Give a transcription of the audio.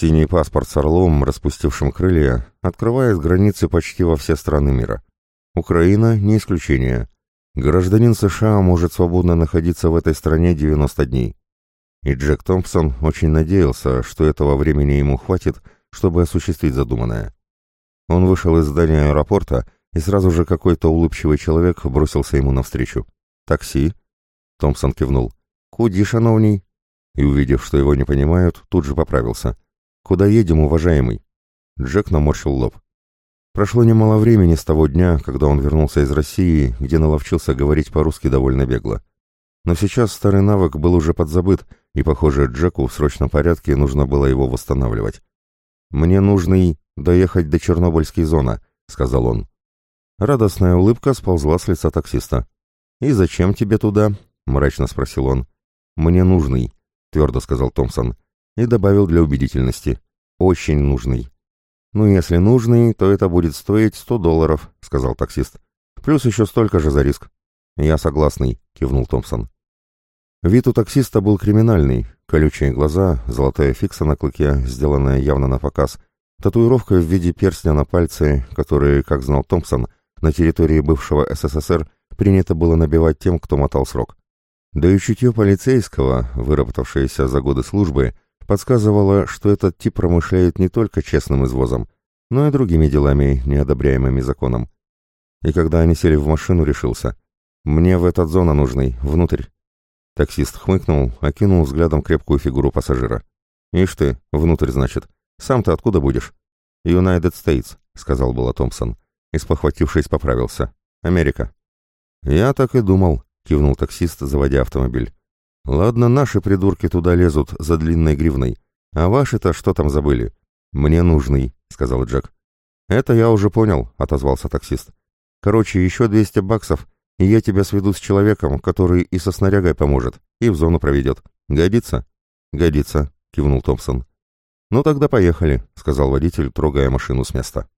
Синий паспорт с орлом, распустившим крылья, открывает границы почти во все страны мира. Украина не исключение. Гражданин США может свободно находиться в этой стране 90 дней. И Джек Томпсон очень надеялся, что этого времени ему хватит, чтобы осуществить задуманное. Он вышел из здания аэропорта, и сразу же какой-то улыбчивый человек бросился ему навстречу. «Такси?» Томпсон кивнул. «Куди, шановней?» И, увидев, что его не понимают, тут же поправился. «Куда едем, уважаемый?» Джек наморщил лоб. Прошло немало времени с того дня, когда он вернулся из России, где наловчился говорить по-русски довольно бегло. Но сейчас старый навык был уже подзабыт, и, похоже, Джеку в срочном порядке нужно было его восстанавливать. «Мне нужно доехать до Чернобыльской зоны», — сказал он. Радостная улыбка сползла с лица таксиста. «И зачем тебе туда?» — мрачно спросил он. «Мне нужный», — твердо сказал Томпсон, и добавил для убедительности. «Очень нужный». «Ну, если нужный, то это будет стоить сто долларов», — сказал таксист. «Плюс еще столько же за риск». «Я согласный», — кивнул Томпсон. Вид у таксиста был криминальный. Колючие глаза, золотая фикса на клыке, сделанная явно на показ, татуировка в виде перстня на пальце, которые, как знал Томпсон, на территории бывшего СССР принято было набивать тем, кто мотал срок. Да и чутье полицейского, выработавшееся за годы службы, подсказывало, что этот тип промышляет не только честным извозом, но и другими делами, неодобряемыми законом. И когда они сели в машину, решился. «Мне в этот зона нужный, внутрь». Таксист хмыкнул, окинул взглядом крепкую фигуру пассажира. «Ишь ты, внутрь, значит. Сам-то откуда будешь?» «United States», — сказал было Томпсон. И, спохватившись, поправился. «Америка». «Я так и думал», — кивнул таксист, заводя автомобиль. «Ладно, наши придурки туда лезут за длинной гривной. А ваши-то что там забыли?» «Мне нужный», — сказал Джек. «Это я уже понял», — отозвался таксист. «Короче, еще 200 баксов, и я тебя сведу с человеком, который и со снарягой поможет, и в зону проведет. Годится?» «Годится», — кивнул Томпсон. «Ну тогда поехали», — сказал водитель, трогая машину с места.